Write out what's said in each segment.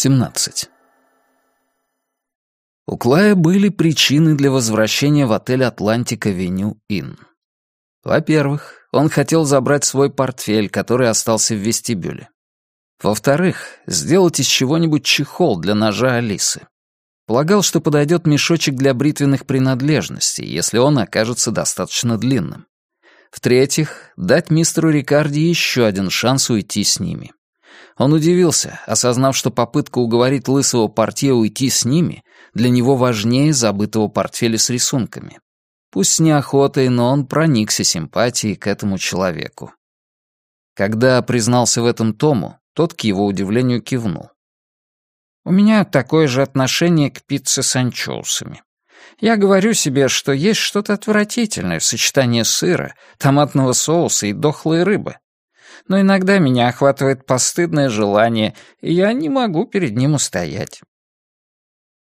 17. У Клая были причины для возвращения в отель «Атлантика-Веню Инн». Во-первых, он хотел забрать свой портфель, который остался в вестибюле. Во-вторых, сделать из чего-нибудь чехол для ножа Алисы. Полагал, что подойдет мешочек для бритвенных принадлежностей, если он окажется достаточно длинным. В-третьих, дать мистеру Рикарди еще один шанс уйти с ними. Он удивился, осознав, что попытка уговорить лысого портье уйти с ними для него важнее забытого портфеля с рисунками. Пусть с неохотой, но он проникся симпатией к этому человеку. Когда признался в этом Тому, тот, к его удивлению, кивнул. У меня такое же отношение к пицце с анчоусами. Я говорю себе, что есть что-то отвратительное в сочетании сыра, томатного соуса и дохлой рыбы. Но иногда меня охватывает постыдное желание, и я не могу перед ним устоять.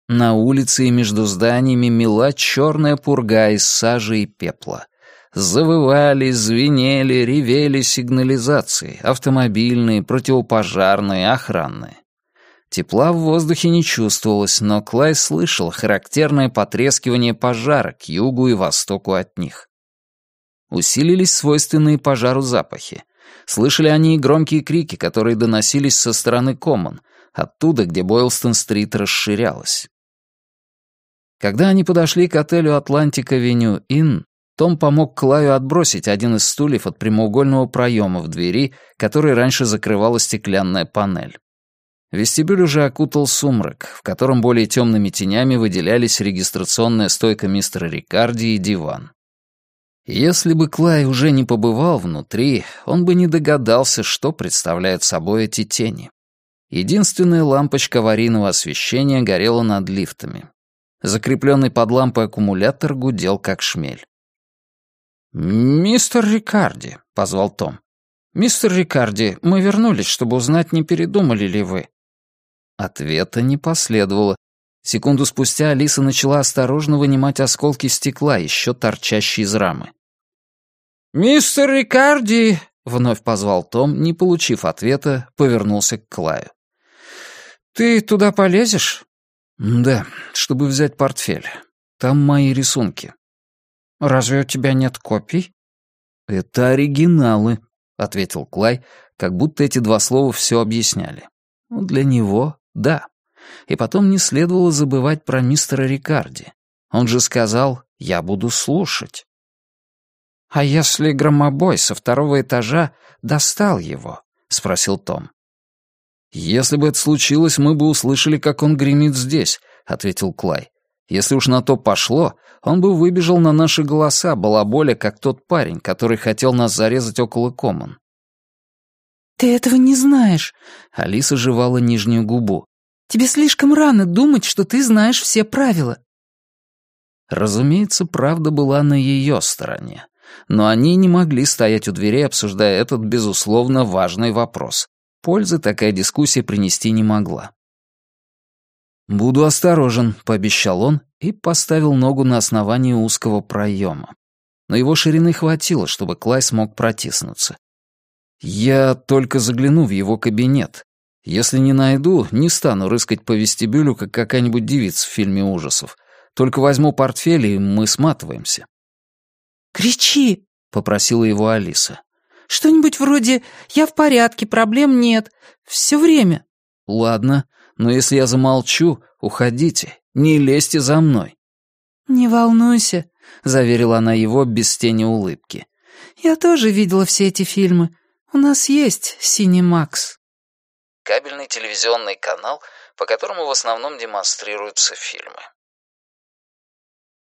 На улице и между зданиями мела черная пурга из сажи и пепла. Завывали, звенели, ревели сигнализации, автомобильные, противопожарные, охранные. Тепла в воздухе не чувствовалось, но Клай слышал характерное потрескивание пожара к югу и востоку от них. Усилились свойственные пожару запахи. Слышали они и громкие крики, которые доносились со стороны Коммон, оттуда, где Бойлстон-стрит расширялась. Когда они подошли к отелю «Атлантика-Веню Инн», том помог Клаю отбросить один из стульев от прямоугольного проема в двери, который раньше закрывала стеклянная панель. Вестибюль уже окутал сумрак, в котором более темными тенями выделялись регистрационная стойка мистера Рикарди и диван. Если бы Клай уже не побывал внутри, он бы не догадался, что представляют собой эти тени. Единственная лампочка аварийного освещения горела над лифтами. Закрепленный под лампой аккумулятор гудел, как шмель. «Мистер Рикарди», — позвал Том. «Мистер Рикарди, мы вернулись, чтобы узнать, не передумали ли вы. Ответа не последовало. Секунду спустя Алиса начала осторожно вынимать осколки стекла, еще торчащие из рамы. «Мистер Рикарди!» — вновь позвал Том, не получив ответа, повернулся к Клаю. «Ты туда полезешь?» «Да, чтобы взять портфель. Там мои рисунки». «Разве у тебя нет копий?» «Это оригиналы», — ответил Клай, как будто эти два слова все объясняли. «Для него да. И потом не следовало забывать про мистера Рикарди. Он же сказал «я буду слушать». «А если громобой со второго этажа достал его?» — спросил Том. «Если бы это случилось, мы бы услышали, как он гремит здесь», — ответил Клай. «Если уж на то пошло, он бы выбежал на наши голоса, балаболя, как тот парень, который хотел нас зарезать около Коммон». «Ты этого не знаешь», — Алиса жевала нижнюю губу. Тебе слишком рано думать, что ты знаешь все правила». Разумеется, правда была на ее стороне. Но они не могли стоять у дверей, обсуждая этот, безусловно, важный вопрос. Пользы такая дискуссия принести не могла. «Буду осторожен», — пообещал он и поставил ногу на основании узкого проема. Но его ширины хватило, чтобы Клай смог протиснуться. «Я только загляну в его кабинет. Если не найду, не стану рыскать по вестибюлю, как какая-нибудь девица в фильме ужасов. Только возьму портфель, и мы сматываемся». «Кричи!» — попросила его Алиса. «Что-нибудь вроде «я в порядке, проблем нет». Все время». «Ладно, но если я замолчу, уходите, не лезьте за мной». «Не волнуйся», — заверила она его без тени улыбки. «Я тоже видела все эти фильмы. У нас есть Синемакс» кабельный телевизионный канал, по которому в основном демонстрируются фильмы.